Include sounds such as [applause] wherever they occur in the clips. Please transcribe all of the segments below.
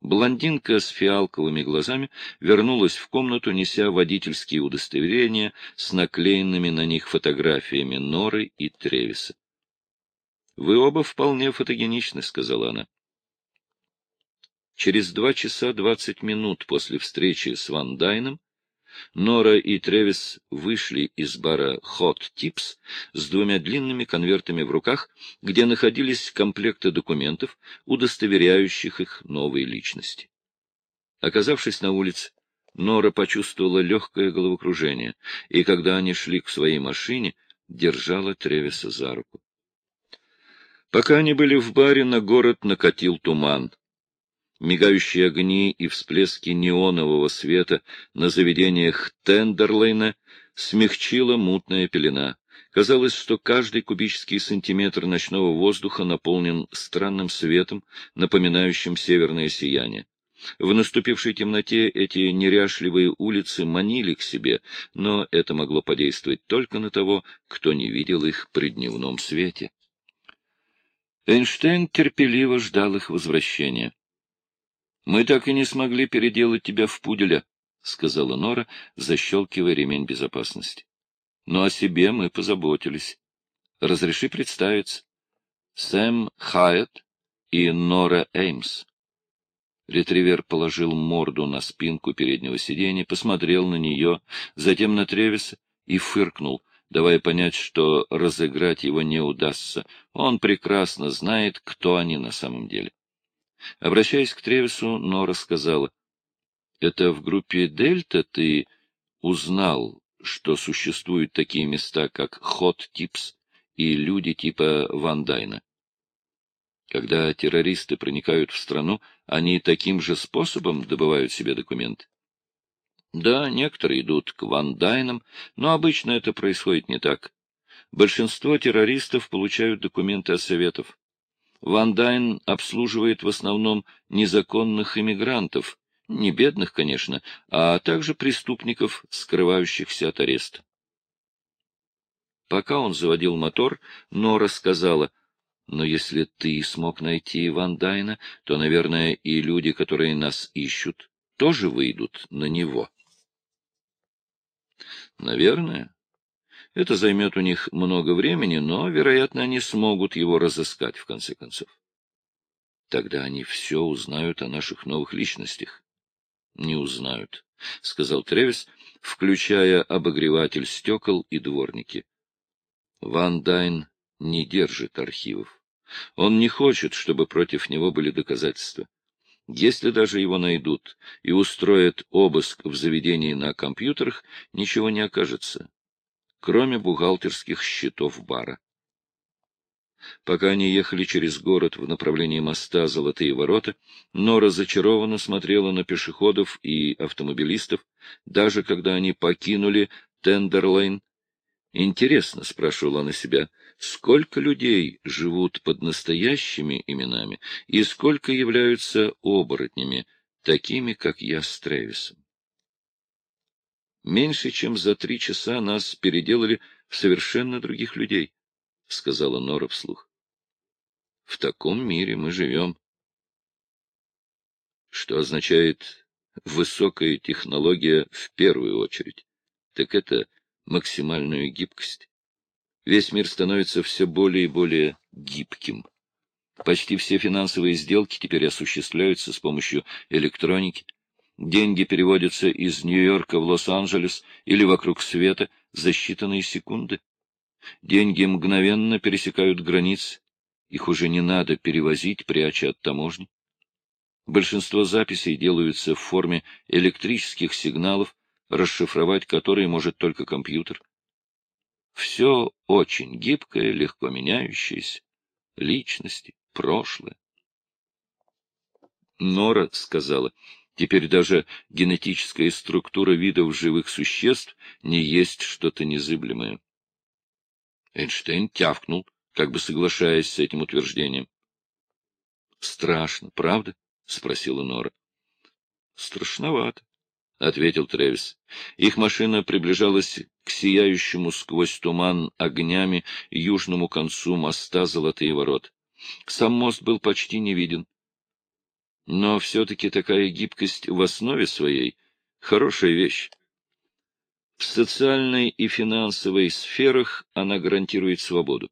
Блондинка с фиалковыми глазами вернулась в комнату, неся водительские удостоверения с наклеенными на них фотографиями Норы и Тревиса. — Вы оба вполне фотогеничны, — сказала она. Через два часа двадцать минут после встречи с Ван Дайном Нора и Тревис вышли из бара Hot Tips с двумя длинными конвертами в руках, где находились комплекты документов, удостоверяющих их новые личности. Оказавшись на улице, Нора почувствовала легкое головокружение, и когда они шли к своей машине, держала Тревиса за руку. Пока они были в баре, на город накатил туман. Мигающие огни и всплески неонового света на заведениях Тендерлейна смягчила мутная пелена. Казалось, что каждый кубический сантиметр ночного воздуха наполнен странным светом, напоминающим северное сияние. В наступившей темноте эти неряшливые улицы манили к себе, но это могло подействовать только на того, кто не видел их при дневном свете. Эйнштейн терпеливо ждал их возвращения. — Мы так и не смогли переделать тебя в пуделя, — сказала Нора, защелкивая ремень безопасности. — Но о себе мы позаботились. Разреши представиться. Сэм Хайет и Нора Эймс. Ретривер положил морду на спинку переднего сиденья, посмотрел на нее, затем на Тревиса и фыркнул, давая понять, что разыграть его не удастся. Он прекрасно знает, кто они на самом деле. Обращаясь к Тревису, Нора сказала, — Это в группе «Дельта» ты узнал, что существуют такие места, как Хот Типс и люди типа Ван Дайна? Когда террористы проникают в страну, они таким же способом добывают себе документы? Да, некоторые идут к Ван Дайнам, но обычно это происходит не так. Большинство террористов получают документы от Советов. Ван Дайн обслуживает в основном незаконных иммигрантов, не бедных, конечно, а также преступников, скрывающихся от ареста. Пока он заводил мотор, Нора сказала, «Но если ты смог найти Ван Дайна, то, наверное, и люди, которые нас ищут, тоже выйдут на него». «Наверное», это займет у них много времени, но, вероятно, они смогут его разыскать, в конце концов. Тогда они все узнают о наших новых личностях. — Не узнают, — сказал Тревис, включая обогреватель стекол и дворники. Ван Дайн не держит архивов. Он не хочет, чтобы против него были доказательства. Если даже его найдут и устроят обыск в заведении на компьютерах, ничего не окажется кроме бухгалтерских счетов бара. Пока они ехали через город в направлении моста Золотые ворота, Нора зачарованно смотрела на пешеходов и автомобилистов, даже когда они покинули Тендерлейн. Интересно, — спрашивала она себя, — сколько людей живут под настоящими именами и сколько являются оборотнями, такими, как я с Тревисом? Меньше чем за три часа нас переделали в совершенно других людей, — сказала Нора вслух. В таком мире мы живем. Что означает высокая технология в первую очередь, так это максимальную гибкость. Весь мир становится все более и более гибким. Почти все финансовые сделки теперь осуществляются с помощью электроники. Деньги переводятся из Нью-Йорка в Лос-Анджелес или вокруг света за считанные секунды. Деньги мгновенно пересекают границы. Их уже не надо перевозить, пряча от таможни. Большинство записей делаются в форме электрических сигналов, расшифровать которые может только компьютер. Все очень гибкое, легко меняющееся. Личности, прошлое. Нора сказала, Теперь даже генетическая структура видов живых существ не есть что-то незыблемое. Эйнштейн тявкнул, как бы соглашаясь с этим утверждением. — Страшно, правда? — спросила Нора. — Страшновато, — ответил Тревис. Их машина приближалась к сияющему сквозь туман огнями южному концу моста Золотые ворот. Сам мост был почти не виден. Но все-таки такая гибкость в основе своей — хорошая вещь. В социальной и финансовой сферах она гарантирует свободу.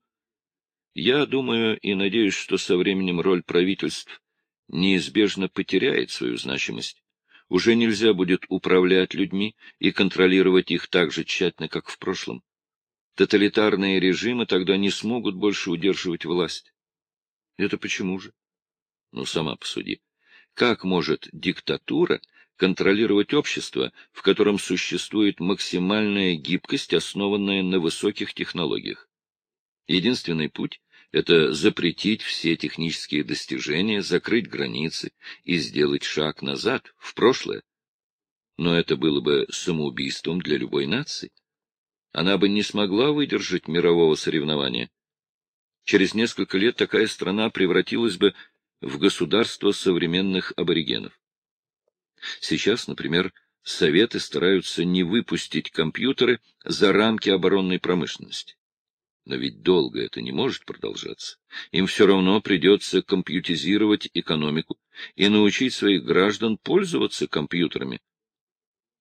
Я думаю и надеюсь, что со временем роль правительств неизбежно потеряет свою значимость. Уже нельзя будет управлять людьми и контролировать их так же тщательно, как в прошлом. Тоталитарные режимы тогда не смогут больше удерживать власть. Это почему же? Ну, сама посуди. Как может диктатура контролировать общество, в котором существует максимальная гибкость, основанная на высоких технологиях? Единственный путь — это запретить все технические достижения, закрыть границы и сделать шаг назад, в прошлое. Но это было бы самоубийством для любой нации. Она бы не смогла выдержать мирового соревнования. Через несколько лет такая страна превратилась бы в государство современных аборигенов. Сейчас, например, Советы стараются не выпустить компьютеры за рамки оборонной промышленности. Но ведь долго это не может продолжаться. Им все равно придется компьютизировать экономику и научить своих граждан пользоваться компьютерами.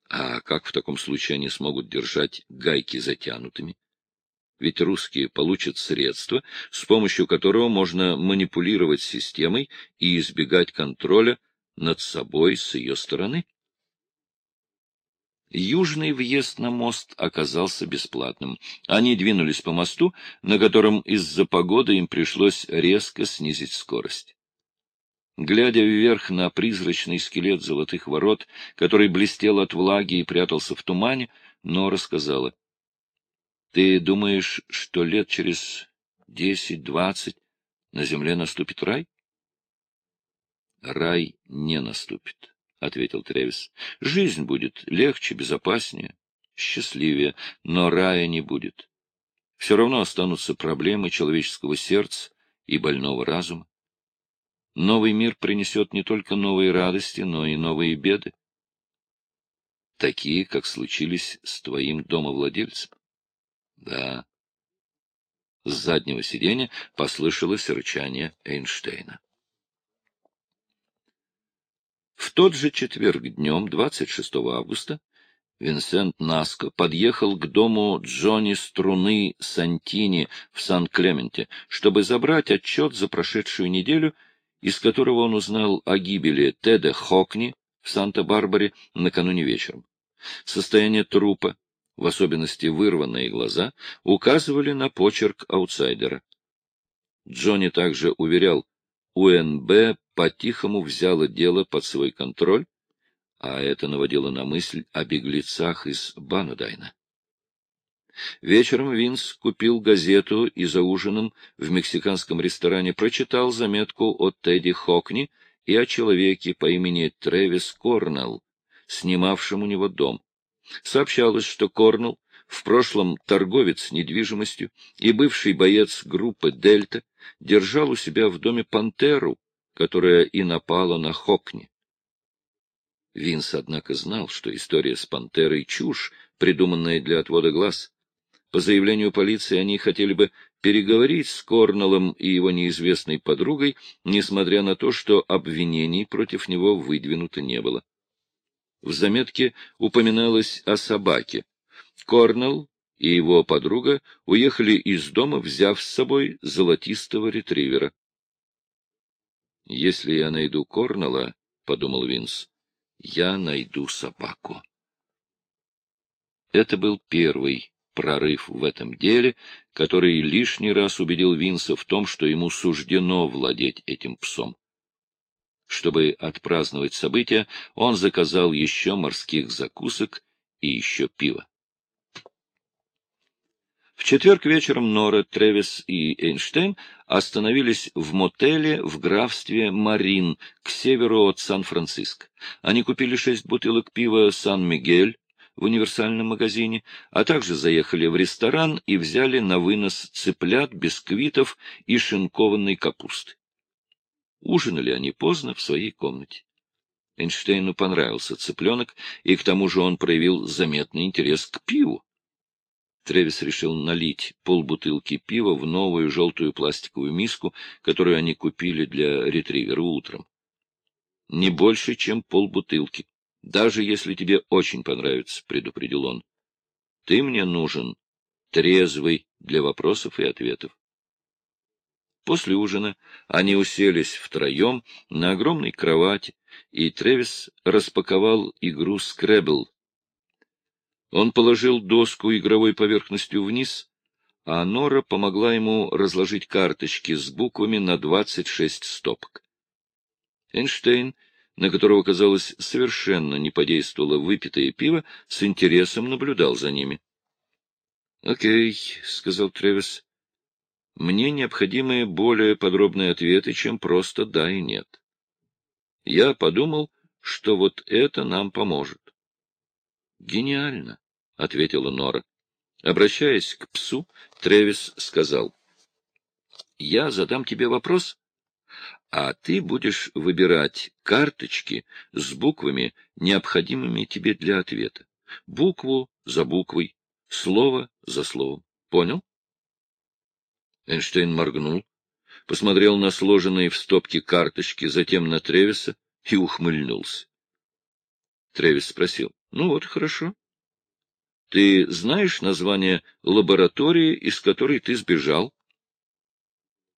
А как в таком случае они смогут держать гайки затянутыми? Ведь русские получат средства, с помощью которого можно манипулировать системой и избегать контроля над собой с ее стороны. Южный въезд на мост оказался бесплатным. Они двинулись по мосту, на котором из-за погоды им пришлось резко снизить скорость. Глядя вверх на призрачный скелет золотых ворот, который блестел от влаги и прятался в тумане, Нора сказала — ты думаешь, что лет через десять-двадцать на земле наступит рай? Рай не наступит, — ответил Тревис. Жизнь будет легче, безопаснее, счастливее, но рая не будет. Все равно останутся проблемы человеческого сердца и больного разума. Новый мир принесет не только новые радости, но и новые беды. Такие, как случились с твоим домовладельцем. Да. С заднего сиденья послышалось рычание Эйнштейна. В тот же четверг днем, 26 августа, Винсент Наско подъехал к дому Джонни Струны Сантини в Сан-Клементе, чтобы забрать отчет за прошедшую неделю, из которого он узнал о гибели Теда Хокни в Санта-Барбаре накануне вечером. Состояние трупа, в особенности вырванные глаза, указывали на почерк аутсайдера. Джонни также уверял, УНБ по-тихому взяла дело под свой контроль, а это наводило на мысль о беглецах из Банудайна. Вечером Винс купил газету и за ужином в мексиканском ресторане прочитал заметку о Тедди Хокни и о человеке по имени Тревис Корнелл, снимавшем у него дом. Сообщалось, что Корнелл, в прошлом торговец недвижимостью и бывший боец группы «Дельта», держал у себя в доме пантеру, которая и напала на Хокни. Винс, однако, знал, что история с пантерой — чушь, придуманная для отвода глаз. По заявлению полиции они хотели бы переговорить с Корнеллом и его неизвестной подругой, несмотря на то, что обвинений против него выдвинуто не было. В заметке упоминалось о собаке. Корнелл и его подруга уехали из дома, взяв с собой золотистого ретривера. «Если я найду Корнелла, — подумал Винс, — я найду собаку». Это был первый прорыв в этом деле, который лишний раз убедил Винса в том, что ему суждено владеть этим псом. Чтобы отпраздновать событие, он заказал еще морских закусок и еще пива. В четверг вечером Нора, Тревис и Эйнштейн остановились в мотеле в графстве Марин к северу от Сан-Франциско. Они купили шесть бутылок пива «Сан-Мигель» в универсальном магазине, а также заехали в ресторан и взяли на вынос цыплят, бисквитов и шинкованной капусты. Ужинали они поздно в своей комнате. Эйнштейну понравился цыпленок, и к тому же он проявил заметный интерес к пиву. Тревис решил налить полбутылки пива в новую желтую пластиковую миску, которую они купили для ретривера утром. Не больше, чем полбутылки. Даже если тебе очень понравится, — предупредил он. Ты мне нужен трезвый для вопросов и ответов. После ужина они уселись втроем на огромной кровати, и Тревис распаковал игру «Скрэбл». Он положил доску игровой поверхностью вниз, а Нора помогла ему разложить карточки с буквами на двадцать шесть стопок. Эйнштейн, на которого, казалось, совершенно не подействовало выпитое пиво, с интересом наблюдал за ними. — Окей, — сказал Тревис. — Мне необходимы более подробные ответы, чем просто «да» и «нет». Я подумал, что вот это нам поможет. — Гениально, — ответила Нора. Обращаясь к псу, Тревис сказал, — Я задам тебе вопрос, а ты будешь выбирать карточки с буквами, необходимыми тебе для ответа. Букву за буквой, слово за словом. Понял? Эйнштейн моргнул, посмотрел на сложенные в стопки карточки, затем на Тревиса и ухмыльнулся. Тревис спросил, — Ну вот, хорошо. Ты знаешь название лаборатории, из которой ты сбежал?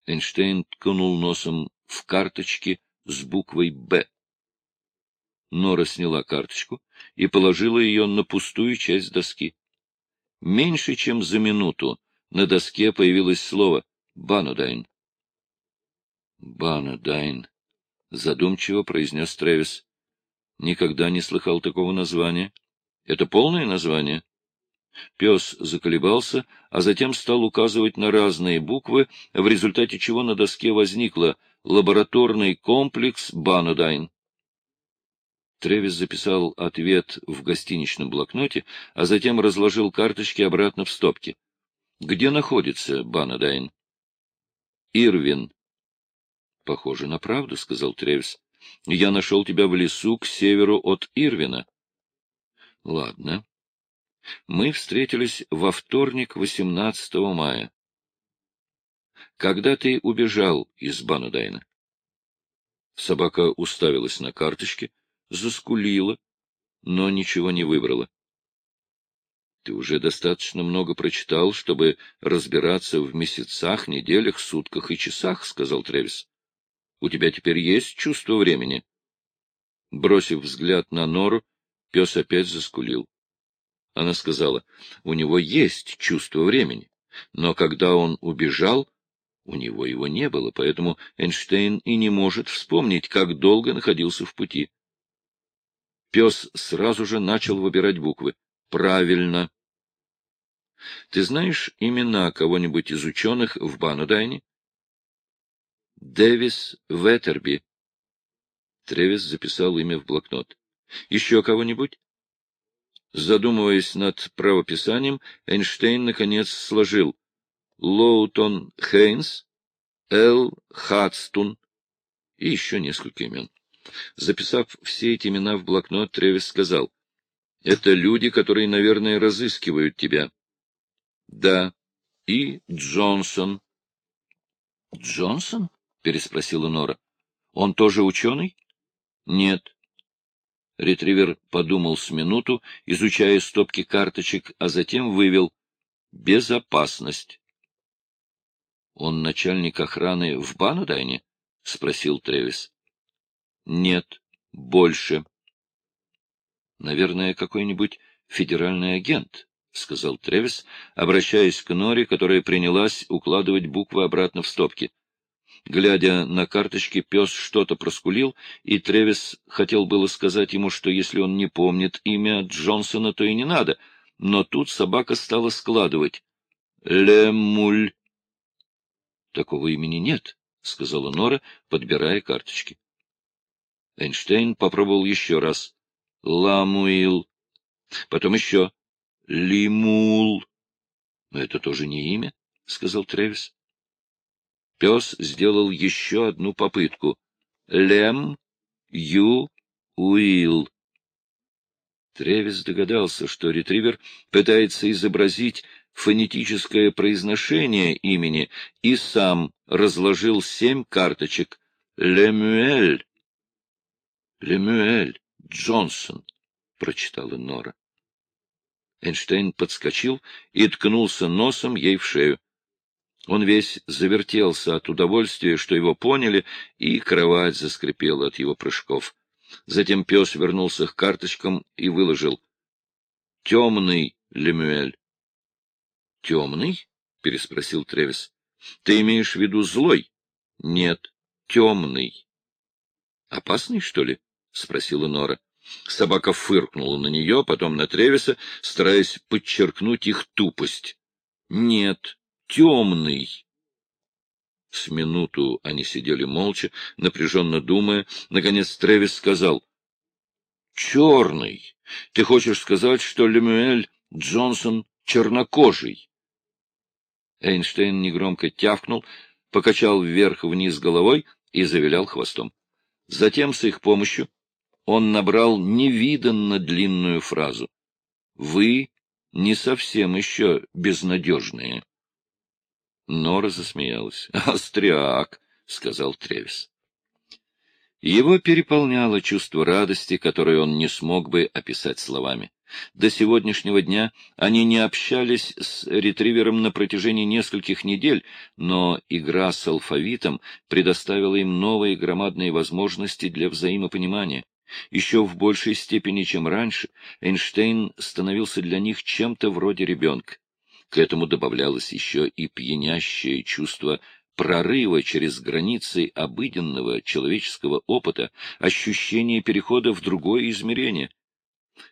Эйнштейн ткнул носом в карточке с буквой «Б». Нора сняла карточку и положила ее на пустую часть доски. Меньше чем за минуту на доске появилось слово «Банудайн». «Банудайн», — задумчиво произнес Трэвис. «Никогда не слыхал такого названия. Это полное название?» Пес заколебался, а затем стал указывать на разные буквы, в результате чего на доске возникло «Лабораторный комплекс Банудайн». Тревис записал ответ в гостиничном блокноте, а затем разложил карточки обратно в стопки. Где находится Банадайн? Ирвин. Похоже на правду, сказал Тревис. Я нашел тебя в лесу к северу от Ирвина. Ладно. Мы встретились во вторник, 18 мая. Когда ты убежал из Банадайна? Собака уставилась на карточки, заскулила, но ничего не выбрала. Ты уже достаточно много прочитал, чтобы разбираться в месяцах, неделях, сутках и часах, — сказал Тревис. — У тебя теперь есть чувство времени? Бросив взгляд на нору, пес опять заскулил. Она сказала, у него есть чувство времени, но когда он убежал, у него его не было, поэтому Эйнштейн и не может вспомнить, как долго находился в пути. Пес сразу же начал выбирать буквы. Правильно. Ты знаешь имена кого-нибудь из ученых в Банудайне? Дэвис Веттерби. Тревис записал имя в блокнот. Еще кого-нибудь? Задумываясь над правописанием, Эйнштейн наконец сложил Лоутон Хейнс, Эл Хадстун и еще несколько имен. Записав все эти имена в блокнот, Тревис сказал, — Это люди, которые, наверное, разыскивают тебя. — Да. И Джонсон. — Джонсон? — переспросила Нора. — Он тоже ученый? — Нет. Ретривер подумал с минуту, изучая стопки карточек, а затем вывел «Безопасность». — Он начальник охраны в Банудайне? — спросил Тревис. Нет, больше. Наверное, какой-нибудь федеральный агент, — сказал Тревис, обращаясь к Норе, которая принялась укладывать буквы обратно в стопки. Глядя на карточки, пес что-то проскулил, и Тревис хотел было сказать ему, что если он не помнит имя Джонсона, то и не надо, но тут собака стала складывать. «Лемуль». «Такого имени нет», — сказала Нора, подбирая карточки. Эйнштейн попробовал еще раз. Ламуил. Потом еще. Лимул. Но это тоже не имя, — сказал Тревис. Пес сделал еще одну попытку. Лем, Ю, Уил. Тревис догадался, что ретривер пытается изобразить фонетическое произношение имени и сам разложил семь карточек. Лемюэль. Лемюэль Джонсон, — прочитала Нора. Эйнштейн подскочил и ткнулся носом ей в шею. Он весь завертелся от удовольствия, что его поняли, и кровать заскрипела от его прыжков. Затем пес вернулся к карточкам и выложил. — Темный, Лемюэль. — Темный? — переспросил Тревис. — Ты имеешь в виду злой? — Нет, темный. — Опасный, что ли? — спросила Нора. Собака фыркнула на нее, потом на Тревиса, стараясь подчеркнуть их тупость. — Нет, темный. С минуту они сидели молча, напряженно думая. Наконец Тревис сказал. — Черный. Ты хочешь сказать, что Лемюэль Джонсон чернокожий? Эйнштейн негромко тявкнул, покачал вверх-вниз головой и завилял хвостом. Затем с их помощью он набрал невиданно длинную фразу. «Вы не совсем еще безнадежные». Нора засмеялась. [laughs] «Остряк», — сказал Тревис. Его переполняло чувство радости, которое он не смог бы описать словами. До сегодняшнего дня они не общались с ретривером на протяжении нескольких недель, но игра с алфавитом предоставила им новые громадные возможности для взаимопонимания. Еще в большей степени, чем раньше, Эйнштейн становился для них чем-то вроде ребенка. К этому добавлялось еще и пьянящее чувство прорыва через границы обыденного человеческого опыта, ощущение перехода в другое измерение.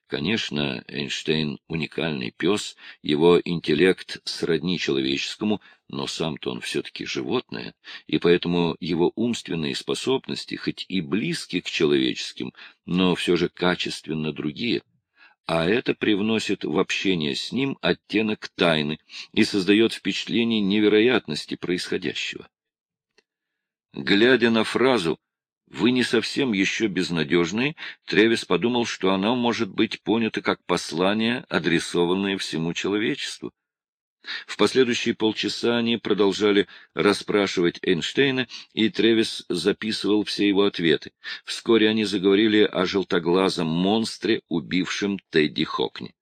Конечно, Эйнштейн — уникальный пес, его интеллект сродни человеческому, но сам-то он все-таки животное, и поэтому его умственные способности, хоть и близки к человеческим, но все же качественно другие — а это привносит в общение с ним оттенок тайны и создает впечатление невероятности происходящего. Глядя на фразу «Вы не совсем еще безнадежные», Тревис подумал, что она может быть понята как послание, адресованное всему человечеству. В последующие полчаса они продолжали расспрашивать Эйнштейна, и Тревис записывал все его ответы. Вскоре они заговорили о желтоглазом монстре, убившем Тедди Хокни.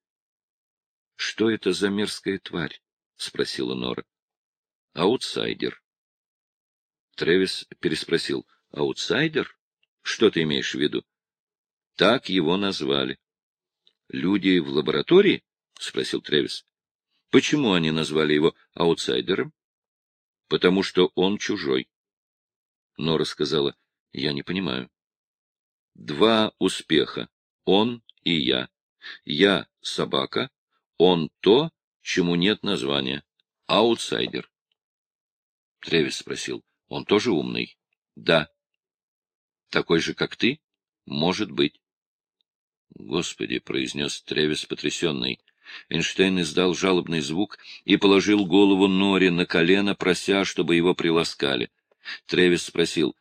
— Что это за мерзкая тварь? — спросила Нора. — Аутсайдер. Тревис переспросил. — Аутсайдер? Что ты имеешь в виду? — Так его назвали. — Люди в лаборатории? — спросил Тревис. Почему они назвали его аутсайдером? Потому что он чужой. Нора сказала, я не понимаю. Два успеха. Он и я. Я — собака, он то, чему нет названия. Аутсайдер. Тревис спросил, он тоже умный? Да. Такой же, как ты? Может быть. Господи, — произнес Тревис потрясенный, Эйнштейн издал жалобный звук и положил голову Нори на колено, прося, чтобы его приласкали. Тревис спросил,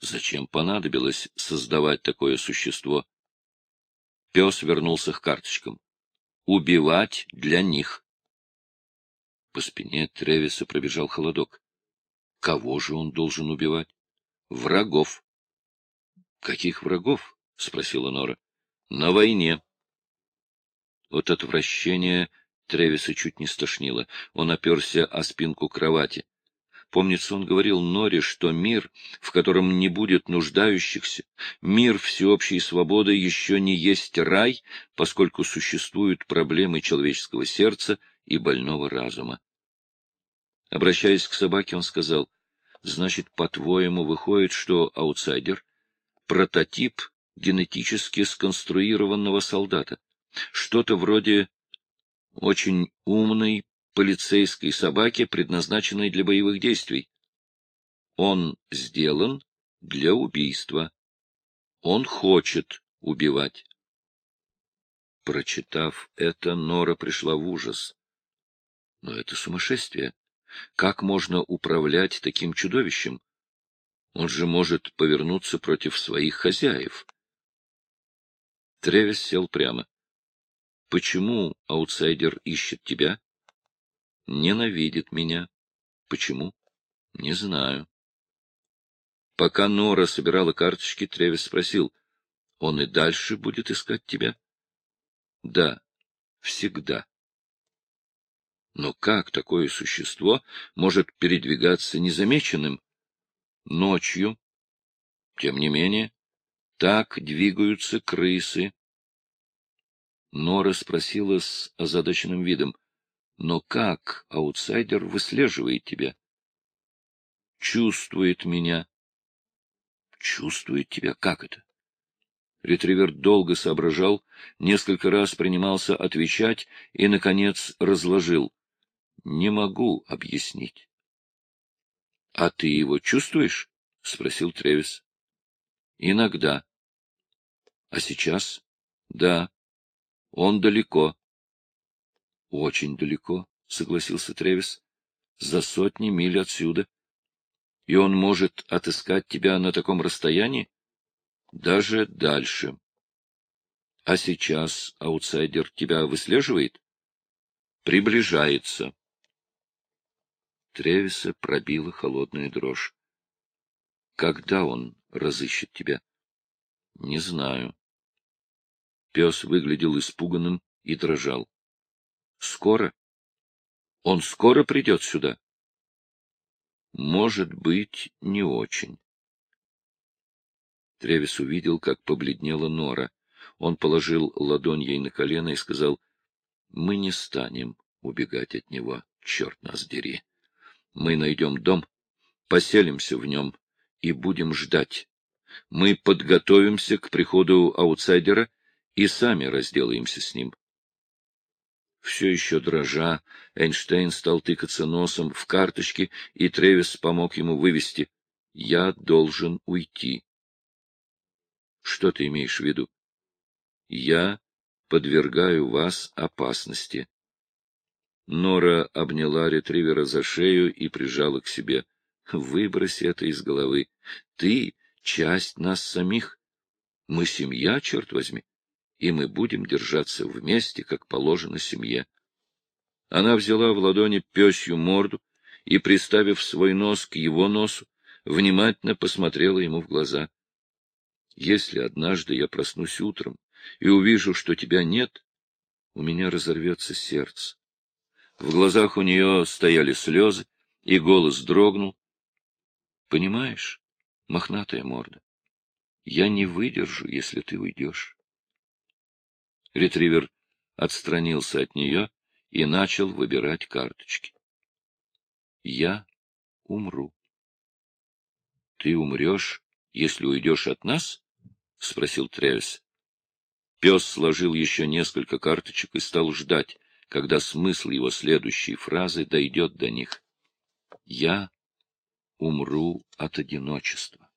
зачем понадобилось создавать такое существо? Пес вернулся к карточкам. Убивать для них. По спине Тревиса пробежал холодок. Кого же он должен убивать? Врагов. — Каких врагов? — спросила Нора. — На войне. От отвращения Тревиса чуть не стошнило. Он оперся о спинку кровати. Помнится, он говорил Норе, что мир, в котором не будет нуждающихся, мир всеобщей свободы еще не есть рай, поскольку существуют проблемы человеческого сердца и больного разума. Обращаясь к собаке, он сказал, «Значит, по-твоему, выходит, что аутсайдер — прототип генетически сконструированного солдата?» Что-то вроде очень умной полицейской собаки, предназначенной для боевых действий. Он сделан для убийства. Он хочет убивать. Прочитав это, Нора пришла в ужас. Но это сумасшествие. Как можно управлять таким чудовищем? Он же может повернуться против своих хозяев. Тревис сел прямо. Почему аутсайдер ищет тебя? Ненавидит меня. Почему? Не знаю. Пока Нора собирала карточки, Тревис спросил, Он и дальше будет искать тебя? Да, всегда. Но как такое существо может передвигаться незамеченным? Ночью. Тем не менее, так двигаются крысы. Нора спросила с озадаченным видом, но как аутсайдер выслеживает тебя? Чувствует меня. Чувствует тебя? Как это? Ретривер долго соображал, несколько раз принимался отвечать и, наконец, разложил. Не могу объяснить. — А ты его чувствуешь? — спросил Тревис. — Иногда. — А сейчас? — Да. Он далеко. — Очень далеко, — согласился Тревис. — За сотни миль отсюда. И он может отыскать тебя на таком расстоянии? Даже дальше. А сейчас аутсайдер тебя выслеживает? Приближается. Тревиса пробила холодная дрожь. Когда он разыщет тебя? Не знаю. Пес выглядел испуганным и дрожал. Скоро? Он скоро придет сюда? Может быть, не очень. Тревис увидел, как побледнела Нора. Он положил ладонь ей на колено и сказал, — Мы не станем убегать от него, черт нас дери. Мы найдем дом, поселимся в нем и будем ждать. Мы подготовимся к приходу аутсайдера и сами разделаемся с ним. Все еще дрожа, Эйнштейн стал тыкаться носом в карточки, и Тревис помог ему вывести. «Я должен уйти». «Что ты имеешь в виду?» «Я подвергаю вас опасности». Нора обняла ретривера за шею и прижала к себе. Выброси это из головы. Ты — часть нас самих. Мы семья, черт возьми, и мы будем держаться вместе, как положено семье. Она взяла в ладони пёсью морду и, приставив свой нос к его носу, внимательно посмотрела ему в глаза. Если однажды я проснусь утром и увижу, что тебя нет, у меня разорвется сердце. В глазах у нее стояли слезы, и голос дрогнул. — Понимаешь, мохнатая морда, я не выдержу, если ты уйдешь. Ретривер отстранился от нее и начал выбирать карточки. — Я умру. — Ты умрешь, если уйдешь от нас? — спросил Тревис. Пес сложил еще несколько карточек и стал ждать, когда смысл его следующей фразы дойдет до них. «Я умру от одиночества».